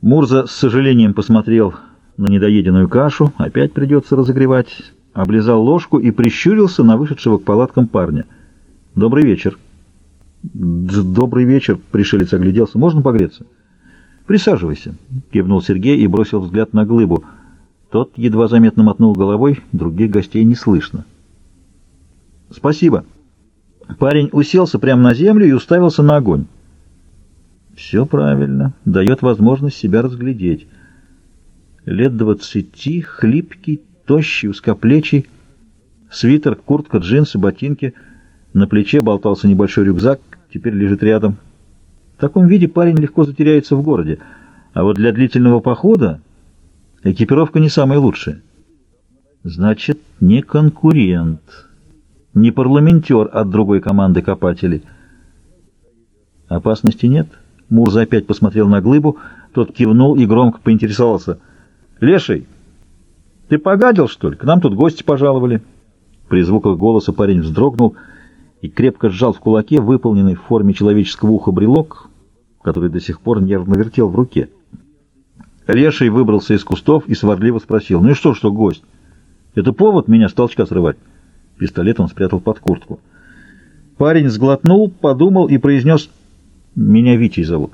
Мурза с сожалением посмотрел на недоеденную кашу, опять придется разогревать, облизал ложку и прищурился на вышедшего к палаткам парня. «Добрый вечер». «Добрый вечер», — пришелец огляделся. «Можно погреться?» «Присаживайся», — кивнул Сергей и бросил взгляд на глыбу. Тот едва заметно мотнул головой, других гостей не слышно. «Спасибо». Парень уселся прямо на землю и уставился на огонь. Все правильно. Дает возможность себя разглядеть. Лет двадцати, хлипкий, тощий, узкоплечий, свитер, куртка, джинсы, ботинки. На плече болтался небольшой рюкзак, теперь лежит рядом. В таком виде парень легко затеряется в городе, а вот для длительного похода экипировка не самая лучшая. Значит, не конкурент, не парламентер от другой команды копателей. Опасности нет? — Мурза опять посмотрел на глыбу, тот кивнул и громко поинтересовался. «Леший, ты погадил, что ли? К нам тут гости пожаловали». При звуках голоса парень вздрогнул и крепко сжал в кулаке выполненный в форме человеческого уха брелок, который до сих пор нервно вертел в руке. Леший выбрался из кустов и сварливо спросил, «Ну и что, что гость? Это повод меня с толчка срывать?» Пистолет он спрятал под куртку. Парень сглотнул, подумал и произнес меня Витей зовут.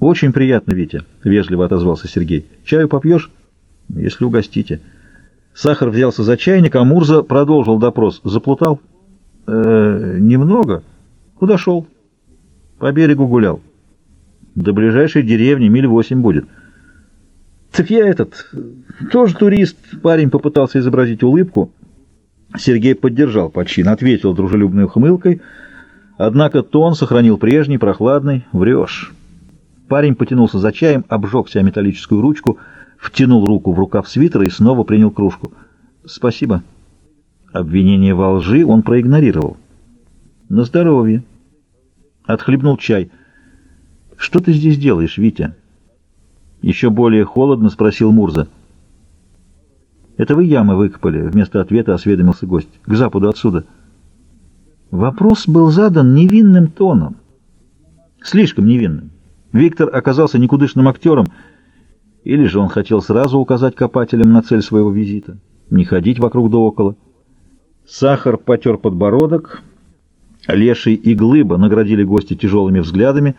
Очень приятно, Витя, вежливо отозвался Сергей. Чаю попьешь? Если угостите. Сахар взялся за чайник, а Мурза продолжил допрос. Заплутал? Э, немного. Куда шел? По берегу гулял. До ближайшей деревни миль восемь будет. Так я этот, тоже турист. Парень попытался изобразить улыбку. Сергей поддержал почин, ответил дружелюбной ухмылкой — Однако тон сохранил прежний, прохладный. Врешь. Парень потянулся за чаем, обжегся о металлическую ручку, втянул руку в рукав свитера и снова принял кружку. «Спасибо». Обвинение во лжи он проигнорировал. «На здоровье». Отхлебнул чай. «Что ты здесь делаешь, Витя?» Еще более холодно спросил Мурза. «Это вы ямы выкопали?» Вместо ответа осведомился гость. «К западу отсюда». Вопрос был задан невинным тоном. Слишком невинным. Виктор оказался никудышным актером, или же он хотел сразу указать копателям на цель своего визита, не ходить вокруг да около. Сахар потер подбородок, Леший и Глыба наградили гостя тяжелыми взглядами,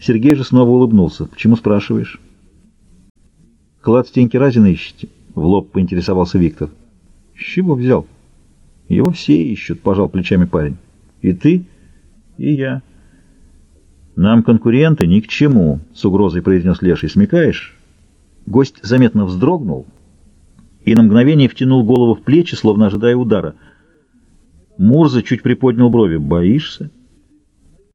Сергей же снова улыбнулся. «Почему спрашиваешь?» «Клад Стеньки Разина ищете?» — в лоб поинтересовался Виктор. «С чего взял?» «Его все ищут», — пожал плечами парень. И ты, и я. Нам конкуренты ни к чему, — с угрозой произнес Леший. Смекаешь? Гость заметно вздрогнул и на мгновение втянул голову в плечи, словно ожидая удара. Мурза чуть приподнял брови. «Боишься?»